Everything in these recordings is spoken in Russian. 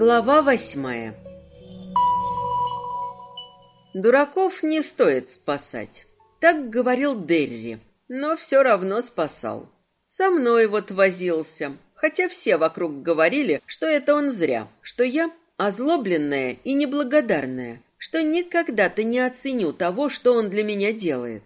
Глава восьмая Дураков не стоит спасать. Так говорил Дерри, но все равно спасал. Со мной вот возился, хотя все вокруг говорили, что это он зря, что я озлобленная и неблагодарная, что никогда-то не оценю того, что он для меня делает.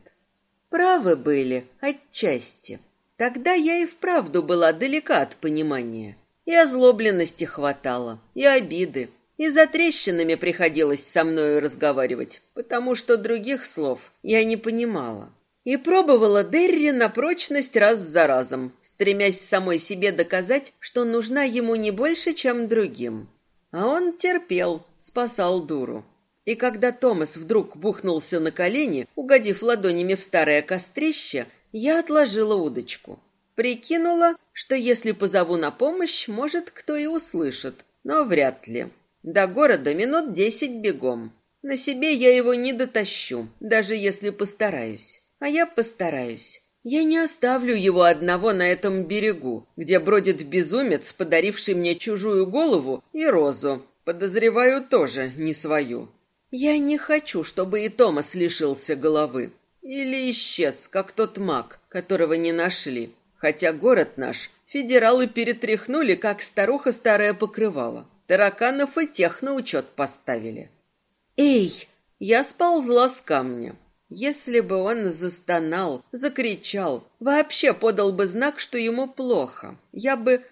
Правы были, отчасти. Тогда я и вправду была далека от понимания. И озлобленности хватало, и обиды, и за трещинами приходилось со мною разговаривать, потому что других слов я не понимала. И пробовала Дерри на прочность раз за разом, стремясь самой себе доказать, что нужна ему не больше, чем другим. А он терпел, спасал дуру. И когда Томас вдруг бухнулся на колени, угодив ладонями в старое кострище, я отложила удочку. Прикинула, что если позову на помощь, может, кто и услышит, но вряд ли. До города минут десять бегом. На себе я его не дотащу, даже если постараюсь. А я постараюсь. Я не оставлю его одного на этом берегу, где бродит безумец, подаривший мне чужую голову и розу. Подозреваю тоже не свою. Я не хочу, чтобы и Томас лишился головы. Или исчез, как тот маг, которого не нашли. Хотя город наш федералы перетряхнули, как старуха старая покрывала. Тараканов и тех на учет поставили. «Эй!» Я сползла с камня. Если бы он застонал, закричал, вообще подал бы знак, что ему плохо, я бы...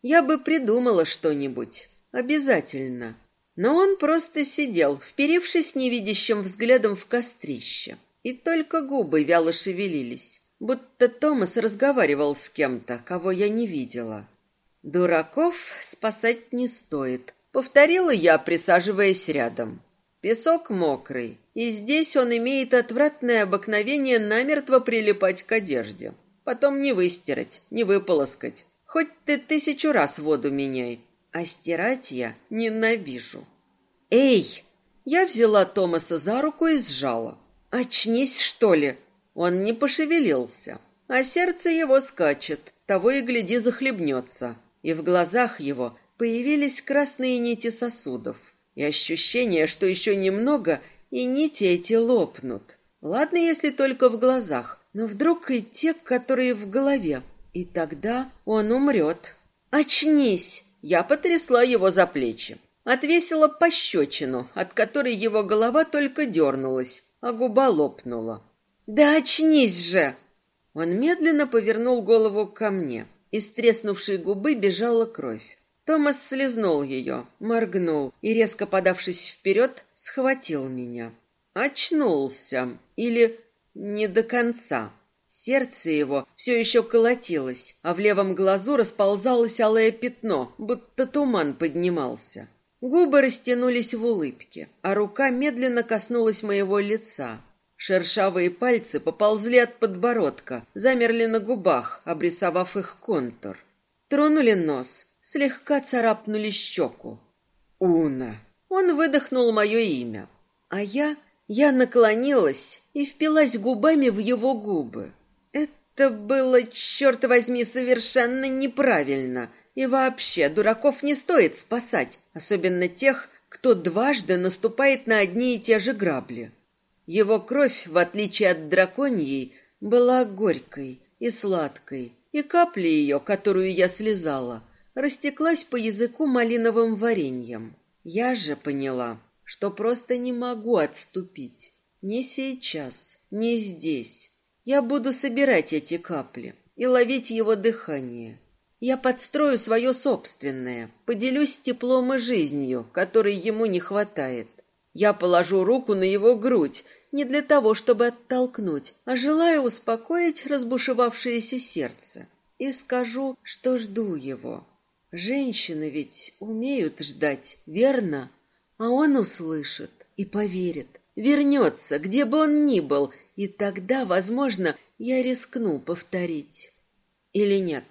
я бы придумала что-нибудь. Обязательно. Но он просто сидел, вперившись невидящим взглядом в кострище. И только губы вяло шевелились, будто Томас разговаривал с кем-то, кого я не видела. «Дураков спасать не стоит», — повторила я, присаживаясь рядом. Песок мокрый, и здесь он имеет отвратное обыкновение намертво прилипать к одежде. Потом не выстирать, не выполоскать. Хоть ты тысячу раз воду меняй, а стирать я ненавижу. «Эй!» Я взяла Томаса за руку и сжала. «Очнись, что ли?» Он не пошевелился, а сердце его скачет, того и гляди захлебнется. И в глазах его появились красные нити сосудов и ощущение, что еще немного, и нити эти лопнут. Ладно, если только в глазах, но вдруг и те, которые в голове, и тогда он умрет. «Очнись!» Я потрясла его за плечи, отвесила пощечину, от которой его голова только дернулась, а губа лопнула. «Да очнись же!» Он медленно повернул голову ко мне. Из треснувшей губы бежала кровь. Томас слезнул ее, моргнул и, резко подавшись вперед, схватил меня. Очнулся. Или не до конца. Сердце его все еще колотилось, а в левом глазу расползалось алое пятно, будто туман поднимался. Губы растянулись в улыбке, а рука медленно коснулась моего лица. Шершавые пальцы поползли от подбородка, замерли на губах, обрисовав их контур. Тронули нос, слегка царапнули щеку. «Уна!» Он выдохнул мое имя, а я... Я наклонилась и впилась губами в его губы. Это было, черт возьми, совершенно неправильно. И вообще, дураков не стоит спасать, особенно тех, кто дважды наступает на одни и те же грабли. Его кровь, в отличие от драконьей, была горькой и сладкой, и капли ее, которую я слезала, растеклась по языку малиновым вареньем. Я же поняла, что просто не могу отступить. Не сейчас, не здесь. Я буду собирать эти капли и ловить его дыхание. Я подстрою свое собственное, поделюсь теплом и жизнью, которой ему не хватает. Я положу руку на его грудь, не для того, чтобы оттолкнуть, а желая успокоить разбушевавшееся сердце. И скажу, что жду его. Женщины ведь умеют ждать, верно? А он услышит и поверит, вернется, где бы он ни был, и тогда, возможно, я рискну повторить. Или нет?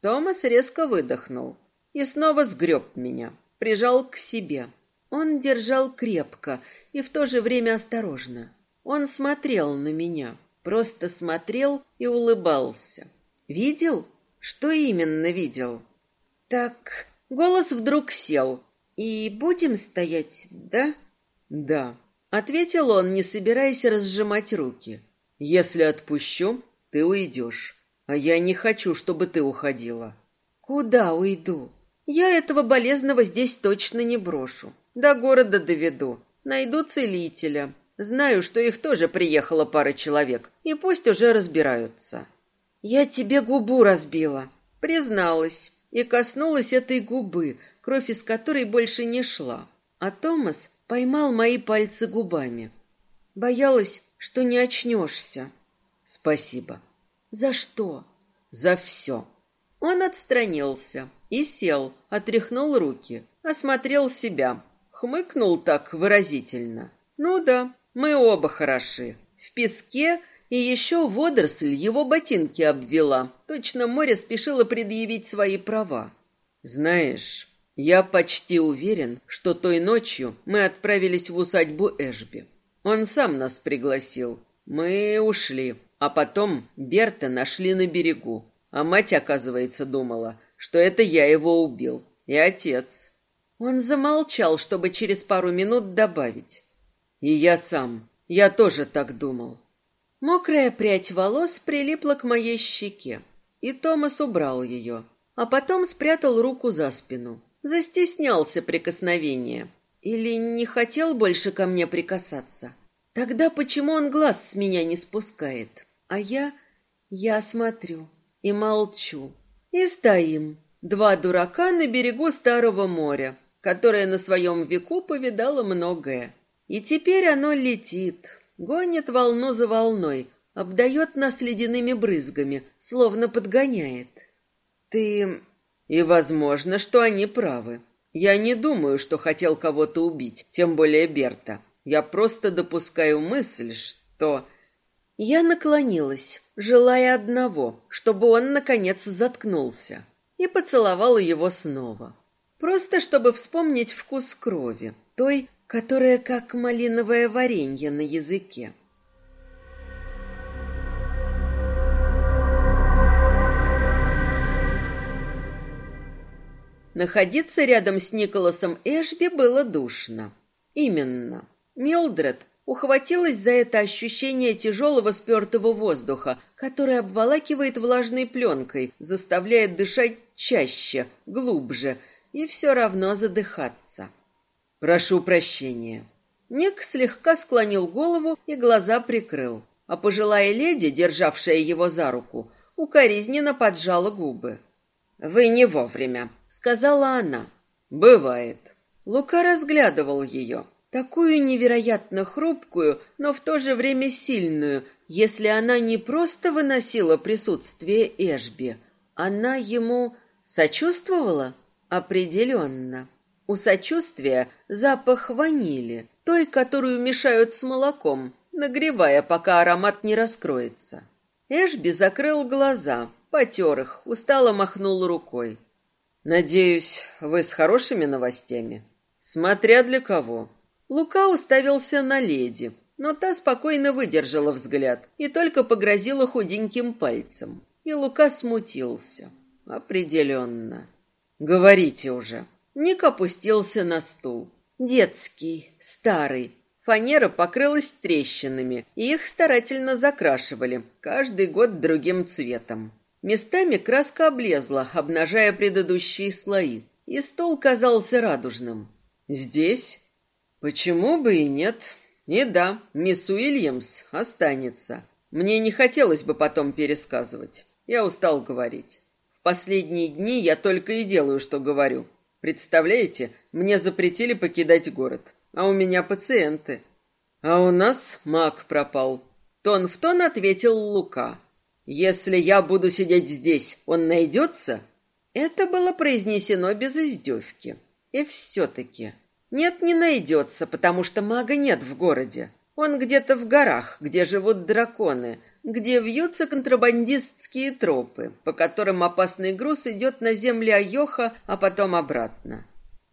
Томас резко выдохнул и снова сгреб меня, прижал к себе. Он держал крепко и в то же время осторожно. Он смотрел на меня, просто смотрел и улыбался. Видел? Что именно видел? Так Голос вдруг сел. «И будем стоять, да?» «Да», — ответил он, не собираясь разжимать руки. «Если отпущу, ты уйдешь. А я не хочу, чтобы ты уходила». «Куда уйду? Я этого болезного здесь точно не брошу. До города доведу. Найду целителя. Знаю, что их тоже приехала пара человек, и пусть уже разбираются». «Я тебе губу разбила», — призналась, и коснулась этой губы, кровь из которой больше не шла. А Томас поймал мои пальцы губами. Боялась, что не очнешься. Спасибо. За что? За все. Он отстранился и сел, отряхнул руки, осмотрел себя, хмыкнул так выразительно. Ну да, мы оба хороши. В песке и еще водоросль его ботинки обвела. Точно море спешило предъявить свои права. Знаешь, я почти уверен, что той ночью мы отправились в усадьбу Эшби. Он сам нас пригласил. Мы ушли, а потом Берта нашли на берегу. А мать, оказывается, думала, что это я его убил. И отец. Он замолчал, чтобы через пару минут добавить. И я сам. Я тоже так думал. Мокрая прядь волос прилипла к моей щеке, и Томас убрал ее, а потом спрятал руку за спину. Застеснялся прикосновения. Или не хотел больше ко мне прикасаться. Тогда почему он глаз с меня не спускает? А я... я смотрю и молчу. И стоим, два дурака на берегу Старого моря, которое на своем веку повидало многое. И теперь оно летит, Гонит волну за волной, обдает нас ледяными брызгами, словно подгоняет. Ты... И возможно, что они правы. Я не думаю, что хотел кого-то убить, тем более Берта. Я просто допускаю мысль, что... Я наклонилась, желая одного, чтобы он, наконец, заткнулся, и поцеловала его снова. Просто чтобы вспомнить вкус крови, той, которая как малиновое варенье на языке. Находиться рядом с Николасом Эшби было душно. Именно. Милдред ухватилась за это ощущение тяжелого спертого воздуха, который обволакивает влажной пленкой, заставляет дышать чаще, глубже и все равно задыхаться. Прошу прощения. Ник слегка склонил голову и глаза прикрыл, а пожилая леди, державшая его за руку, укоризненно поджала губы. «Вы не вовремя», — сказала она. «Бывает». Лука разглядывал ее, такую невероятно хрупкую, но в то же время сильную, если она не просто выносила присутствие Эшби, она ему сочувствовала определенно. У сочувствия запах ванили, той, которую мешают с молоком, нагревая, пока аромат не раскроется. Эшби закрыл глаза, потер их, устало махнул рукой. «Надеюсь, вы с хорошими новостями?» «Смотря для кого». Лука уставился на леди, но та спокойно выдержала взгляд и только погрозила худеньким пальцем. И Лука смутился. Определенно. «Говорите уже». Ник опустился на стул. Детский, старый. Фанера покрылась трещинами, и их старательно закрашивали, каждый год другим цветом. Местами краска облезла, обнажая предыдущие слои, и стол казался радужным. Здесь? Почему бы и нет? И да, мисс Уильямс останется. Мне не хотелось бы потом пересказывать. Я устал говорить. Последние дни я только и делаю, что говорю. Представляете, мне запретили покидать город, а у меня пациенты. А у нас маг пропал. Тон в тон ответил Лука. Если я буду сидеть здесь, он найдется? Это было произнесено без издевки. И все-таки... Нет, не найдется, потому что мага нет в городе. Он где-то в горах, где живут драконы, где вьются контрабандистские тропы, по которым опасный груз идет на земли Айоха, а потом обратно.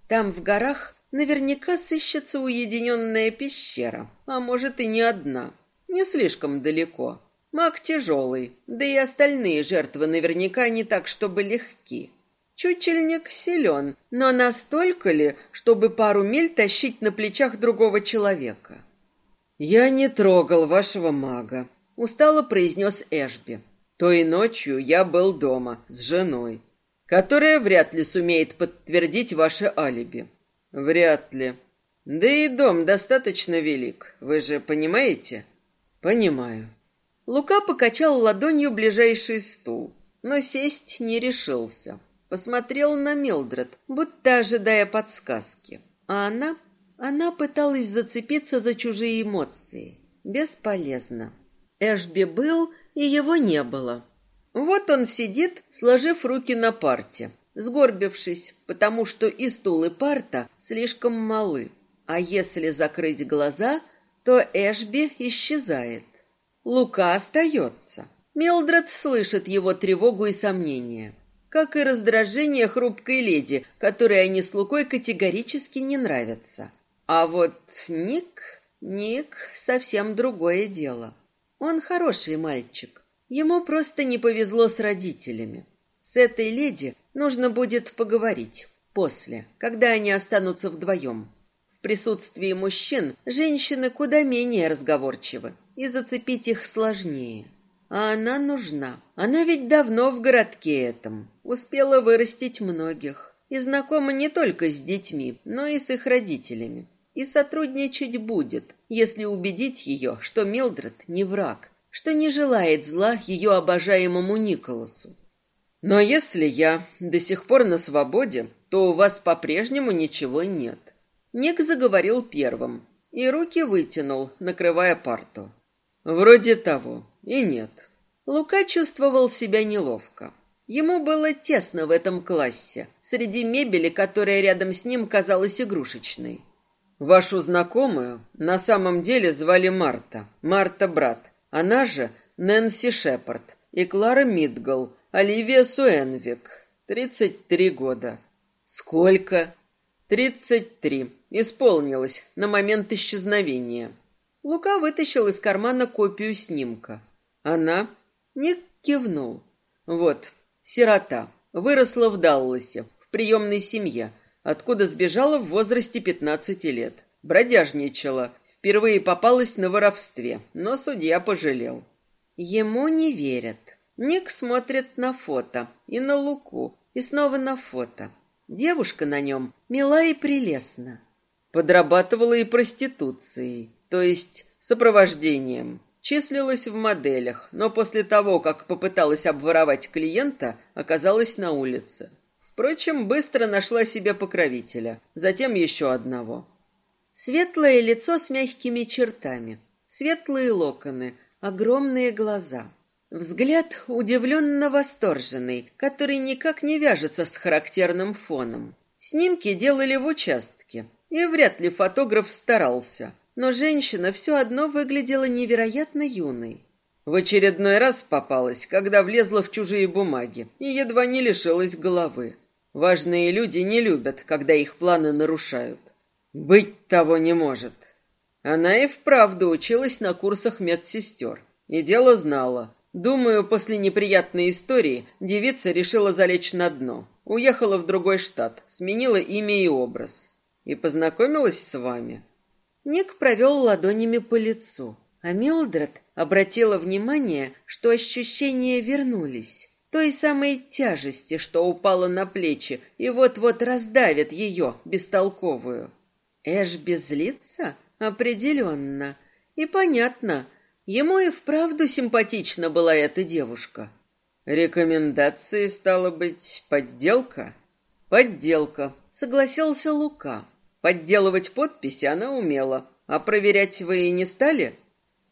Там в горах наверняка сыщется уединенная пещера, а может и не одна. Не слишком далеко. Маг тяжелый, да и остальные жертвы наверняка не так, чтобы легки. Чучельник силен, но настолько ли, чтобы пару миль тащить на плечах другого человека? «Я не трогал вашего мага», — устало произнес Эшби. «Той ночью я был дома с женой, которая вряд ли сумеет подтвердить ваше алиби». «Вряд ли. Да и дом достаточно велик, вы же понимаете?» «Понимаю». Лука покачал ладонью ближайший стул, но сесть не решился посмотрел на Милдред, будто ожидая подсказки. А она... Она пыталась зацепиться за чужие эмоции. Бесполезно. Эшби был, и его не было. Вот он сидит, сложив руки на парте, сгорбившись, потому что и стул, и парта слишком малы. А если закрыть глаза, то Эшби исчезает. Лука остается. Милдред слышит его тревогу и сомнения как и раздражение хрупкой леди, которой они с Лукой категорически не нравятся. А вот Ник... Ник совсем другое дело. Он хороший мальчик. Ему просто не повезло с родителями. С этой леди нужно будет поговорить после, когда они останутся вдвоем. В присутствии мужчин женщины куда менее разговорчивы, и зацепить их сложнее. А она нужна. Она ведь давно в городке этом. Успела вырастить многих. И знакома не только с детьми, но и с их родителями. И сотрудничать будет, если убедить ее, что Милдред не враг, что не желает зла ее обожаемому Николасу. Но если я до сих пор на свободе, то у вас по-прежнему ничего нет. Ник заговорил первым и руки вытянул, накрывая парту. Вроде того. И нет. Лука чувствовал себя неловко. Ему было тесно в этом классе, среди мебели, которая рядом с ним казалась игрушечной. Вашу знакомую на самом деле звали Марта, Марта брат. Она же Нэнси Шепард и Клара Мидгл, Оливия Суэнвик, 33 года. Сколько? 33. Исполнилось на момент исчезновения. Лука вытащил из кармана копию снимка. Она не кивнул. Вот, сирота, выросла в Далласе, в приемной семье, откуда сбежала в возрасте 15 лет. Бродяжничала, впервые попалась на воровстве, но судья пожалел. Ему не верят. Ник смотрит на фото и на Луку, и снова на фото. Девушка на нем мила и прелестна. Подрабатывала и проституцией, то есть сопровождением. Числилась в моделях, но после того, как попыталась обворовать клиента, оказалась на улице. Впрочем, быстро нашла себе покровителя, затем еще одного. Светлое лицо с мягкими чертами, светлые локоны, огромные глаза. Взгляд удивленно восторженный, который никак не вяжется с характерным фоном. Снимки делали в участке, и вряд ли фотограф старался но женщина все одно выглядела невероятно юной. В очередной раз попалась, когда влезла в чужие бумаги и едва не лишилась головы. Важные люди не любят, когда их планы нарушают. Быть того не может. Она и вправду училась на курсах медсестер. И дело знала. Думаю, после неприятной истории девица решила залечь на дно. Уехала в другой штат, сменила имя и образ. И познакомилась с вами. Ник провел ладонями по лицу, а Милдред обратила внимание, что ощущения вернулись. Той самой тяжести, что упала на плечи и вот-вот раздавит ее, бестолковую. Эш безлится? Определенно. И понятно, ему и вправду симпатична была эта девушка. Рекомендации, стало быть, подделка? Подделка, согласился Лука. Подделывать подписи она умела, а проверять вы и не стали?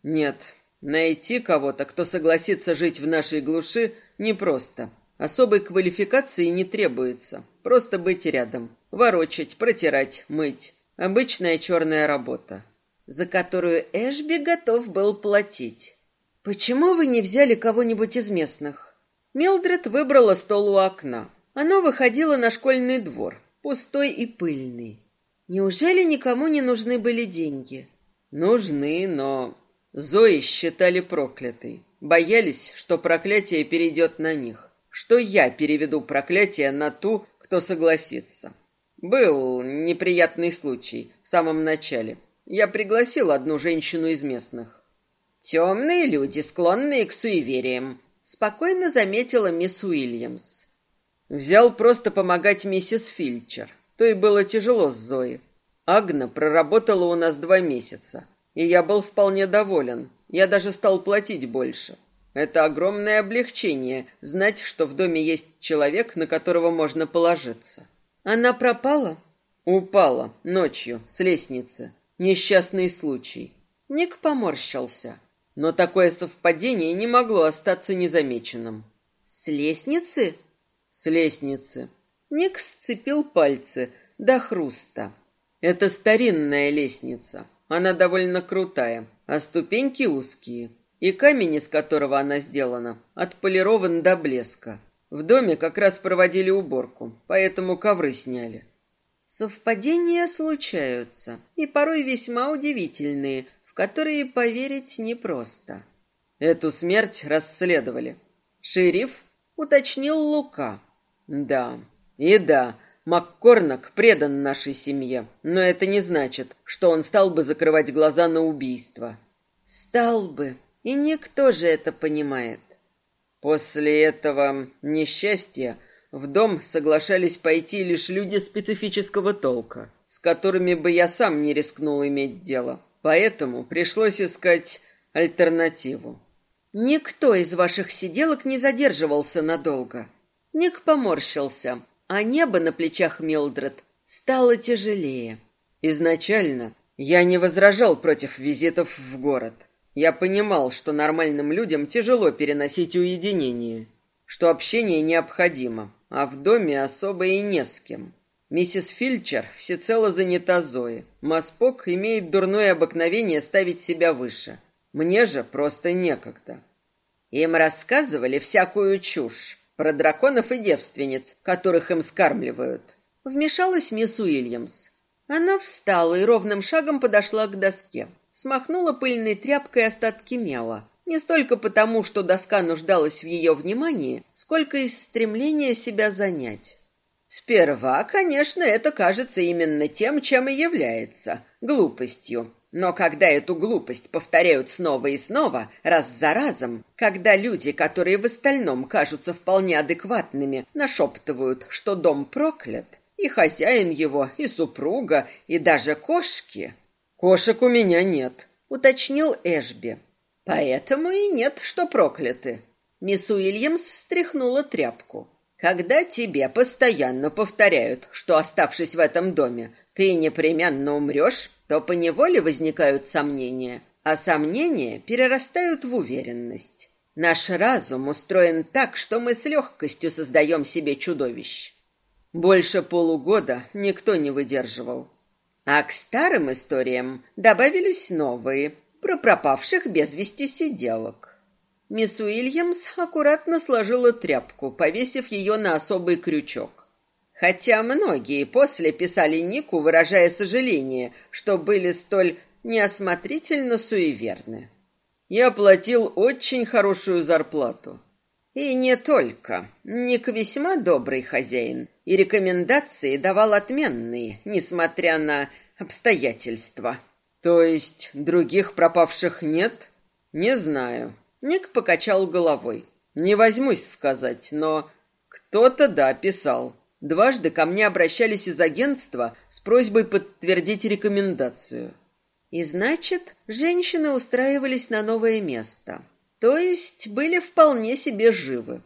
Нет, найти кого-то, кто согласится жить в нашей глуши, непросто. Особой квалификации не требуется. Просто быть рядом. Ворочать, протирать, мыть. Обычная черная работа, за которую Эшби готов был платить. «Почему вы не взяли кого-нибудь из местных?» Милдред выбрала стол у окна. Оно выходило на школьный двор, пустой и пыльный. Неужели никому не нужны были деньги? Нужны, но Зои считали проклятой. Боялись, что проклятие перейдет на них, что я переведу проклятие на ту, кто согласится. Был неприятный случай в самом начале. Я пригласил одну женщину из местных. Темные люди, склонные к суевериям, спокойно заметила мисс Уильямс. Взял просто помогать миссис Фильчер. То и было тяжело с Зоей. Агна проработала у нас два месяца, и я был вполне доволен. Я даже стал платить больше. Это огромное облегчение знать, что в доме есть человек, на которого можно положиться. Она пропала? Упала ночью с лестницы. Несчастный случай. Ник поморщился. Но такое совпадение не могло остаться незамеченным. С лестницы? С лестницы. Ник сцепил пальцы до хруста. Это старинная лестница. Она довольно крутая, а ступеньки узкие. И камень, из которого она сделана, отполирован до блеска. В доме как раз проводили уборку, поэтому ковры сняли. Совпадения случаются, и порой весьма удивительные, которые поверить непросто. Эту смерть расследовали. Шериф уточнил Лука. Да, и да, Маккорнак предан нашей семье, но это не значит, что он стал бы закрывать глаза на убийство. Стал бы, и никто же это понимает. После этого несчастья в дом соглашались пойти лишь люди специфического толка, с которыми бы я сам не рискнул иметь дело. Поэтому пришлось искать альтернативу. Никто из ваших сиделок не задерживался надолго. Ник поморщился, а небо на плечах Милдред стало тяжелее. Изначально я не возражал против визитов в город. Я понимал, что нормальным людям тяжело переносить уединение, что общение необходимо, а в доме особо и не с кем. Миссис Фильчер всецело занята Зоей. Маспок имеет дурное обыкновение ставить себя выше. Мне же просто некогда. Им рассказывали всякую чушь про драконов и девственниц, которых им скармливают. Вмешалась мисс Уильямс. Она встала и ровным шагом подошла к доске. Смахнула пыльной тряпкой остатки мела. Не столько потому, что доска нуждалась в ее внимании, сколько из стремления себя занять. Сперва, конечно, это кажется именно тем, чем и является – глупостью. Но когда эту глупость повторяют снова и снова, раз за разом, когда люди, которые в остальном кажутся вполне адекватными, нашептывают, что дом проклят, и хозяин его, и супруга, и даже кошки... «Кошек у меня нет», — уточнил Эшби. «Поэтому и нет, что прокляты». Мисс Уильямс стряхнула тряпку. Когда тебе постоянно повторяют, что, оставшись в этом доме, ты непременно умрешь, то поневоле возникают сомнения, а сомнения перерастают в уверенность. Наш разум устроен так, что мы с легкостью создаем себе чудовищ. Больше полугода никто не выдерживал. А к старым историям добавились новые, про пропавших без вести сиделок. Мисс Уильямс аккуратно сложила тряпку, повесив ее на особый крючок. Хотя многие после писали Нику, выражая сожаление, что были столь неосмотрительно суеверны. Я платил очень хорошую зарплату. И не только. Ник весьма добрый хозяин, и рекомендации давал отменные, несмотря на обстоятельства. То есть других пропавших нет? Не знаю. Ник покачал головой. Не возьмусь сказать, но кто-то, да, писал. Дважды ко мне обращались из агентства с просьбой подтвердить рекомендацию. И значит, женщины устраивались на новое место. То есть были вполне себе живы.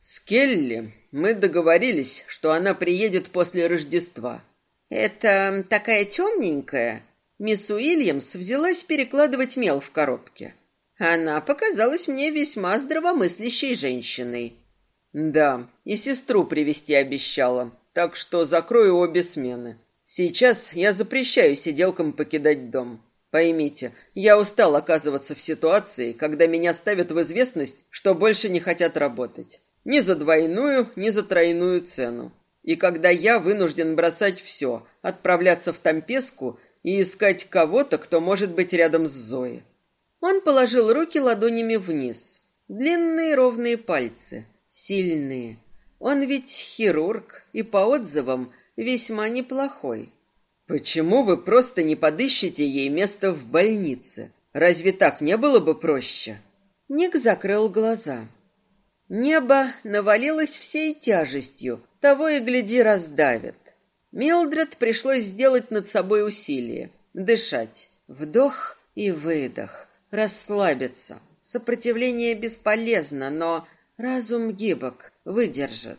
С Келли мы договорились, что она приедет после Рождества. Это такая темненькая. Мисс Уильямс взялась перекладывать мел в коробке. Она показалась мне весьма здравомыслящей женщиной. Да, и сестру привести обещала, так что закрою обе смены. Сейчас я запрещаю сиделкам покидать дом. Поймите, я устал оказываться в ситуации, когда меня ставят в известность, что больше не хотят работать. Ни за двойную, ни за тройную цену. И когда я вынужден бросать все, отправляться в Тампеску и искать кого-то, кто может быть рядом с Зоей. Он положил руки ладонями вниз. Длинные ровные пальцы. Сильные. Он ведь хирург и по отзывам весьма неплохой. Почему вы просто не подыщете ей место в больнице? Разве так не было бы проще? Ник закрыл глаза. Небо навалилось всей тяжестью, того и гляди раздавит. Милдред пришлось сделать над собой усилие. Дышать. Вдох и выдох. Расслабиться. Сопротивление бесполезно, но разум гибок, выдержит.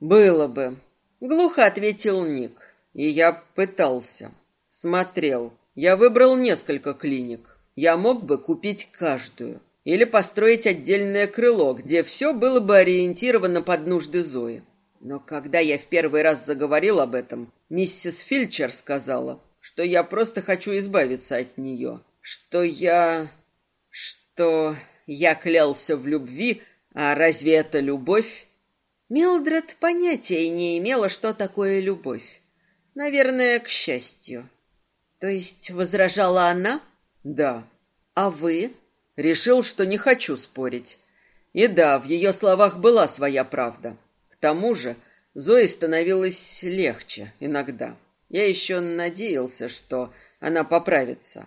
«Было бы», — глухо ответил Ник. И я пытался. Смотрел. Я выбрал несколько клиник. Я мог бы купить каждую. Или построить отдельное крыло, где все было бы ориентировано под нужды Зои. Но когда я в первый раз заговорил об этом, миссис Фильчер сказала, что я просто хочу избавиться от нее, что я... что я клялся в любви, а разве это любовь? Милдред понятия не имела, что такое любовь. Наверное, к счастью. То есть возражала она? Да. А вы? Решил, что не хочу спорить. И да, в ее словах была своя правда. К тому же Зое становилось легче иногда. Я еще надеялся, что она поправится.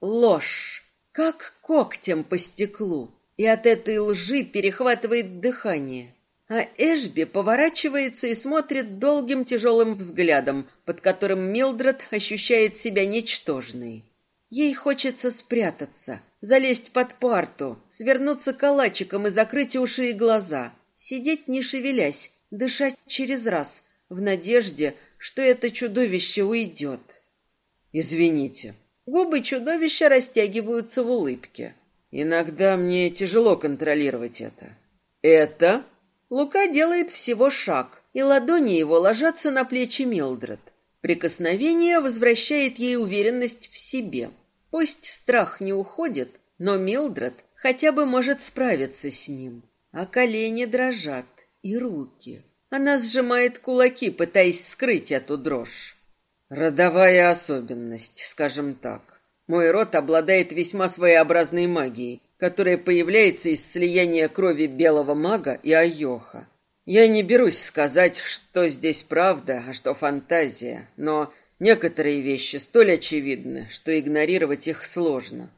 Ложь, как когтем по стеклу, и от этой лжи перехватывает дыхание. А Эшби поворачивается и смотрит долгим тяжелым взглядом, под которым Милдред ощущает себя ничтожной. Ей хочется спрятаться, залезть под парту, свернуться калачиком и закрыть уши и глаза, сидеть не шевелясь, дышать через раз, в надежде, что это чудовище уйдет. Извините. Губы чудовища растягиваются в улыбке. Иногда мне тяжело контролировать это. Это? Лука делает всего шаг, и ладони его ложатся на плечи Милдред. Прикосновение возвращает ей уверенность в себе. Пусть страх не уходит, но Милдред хотя бы может справиться с ним. А колени дрожат, и руки. Она сжимает кулаки, пытаясь скрыть эту дрожь. Родовая особенность, скажем так. Мой род обладает весьма своеобразной магией, которая появляется из слияния крови белого мага и Айоха. Я не берусь сказать, что здесь правда, а что фантазия, но некоторые вещи столь очевидны, что игнорировать их сложно.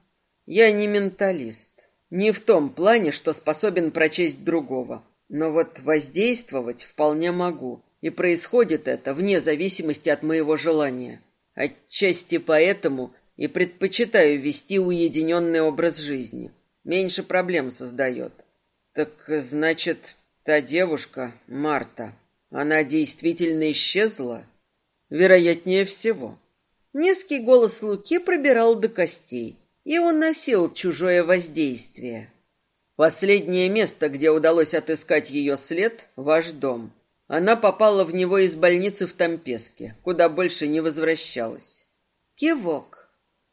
Я не менталист, не в том плане, что способен прочесть другого, но вот воздействовать вполне могу, и происходит это вне зависимости от моего желания. Отчасти поэтому и предпочитаю вести уединенный образ жизни. Меньше проблем создает. Так значит, Та девушка, Марта, она действительно исчезла? Вероятнее всего. Низкий голос Луки пробирал до костей и уносил чужое воздействие. Последнее место, где удалось отыскать ее след — ваш дом. Она попала в него из больницы в Тампеске, куда больше не возвращалась. Кивок.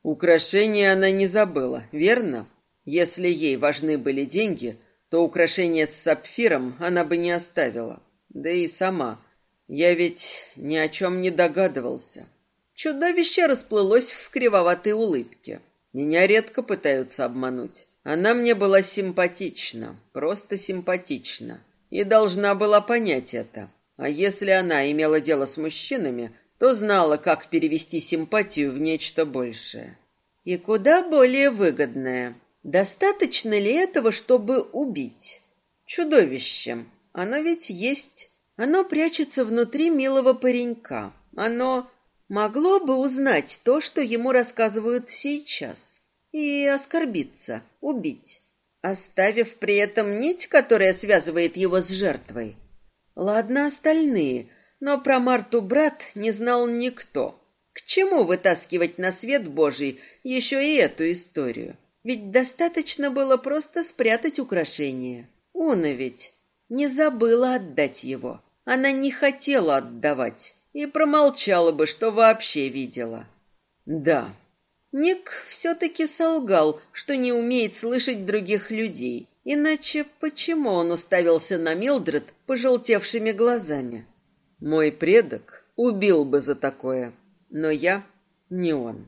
Украшения она не забыла, верно? Если ей важны были деньги — то украшение с сапфиром она бы не оставила. Да и сама. Я ведь ни о чем не догадывался. Чудовище расплылось в кривоватой улыбке. Меня редко пытаются обмануть. Она мне была симпатична, просто симпатична. И должна была понять это. А если она имела дело с мужчинами, то знала, как перевести симпатию в нечто большее. И куда более выгодное – Достаточно ли этого, чтобы убить? Чудовищем. Оно ведь есть. Оно прячется внутри милого паренька. Оно могло бы узнать то, что ему рассказывают сейчас, и оскорбиться, убить, оставив при этом нить, которая связывает его с жертвой. Ладно остальные, но про Марту брат не знал никто. К чему вытаскивать на свет Божий еще и эту историю? Ведь достаточно было просто спрятать украшение. Уна ведь не забыла отдать его. Она не хотела отдавать и промолчала бы, что вообще видела. Да, Ник все-таки солгал, что не умеет слышать других людей. Иначе почему он уставился на Милдред пожелтевшими глазами? Мой предок убил бы за такое, но я не он.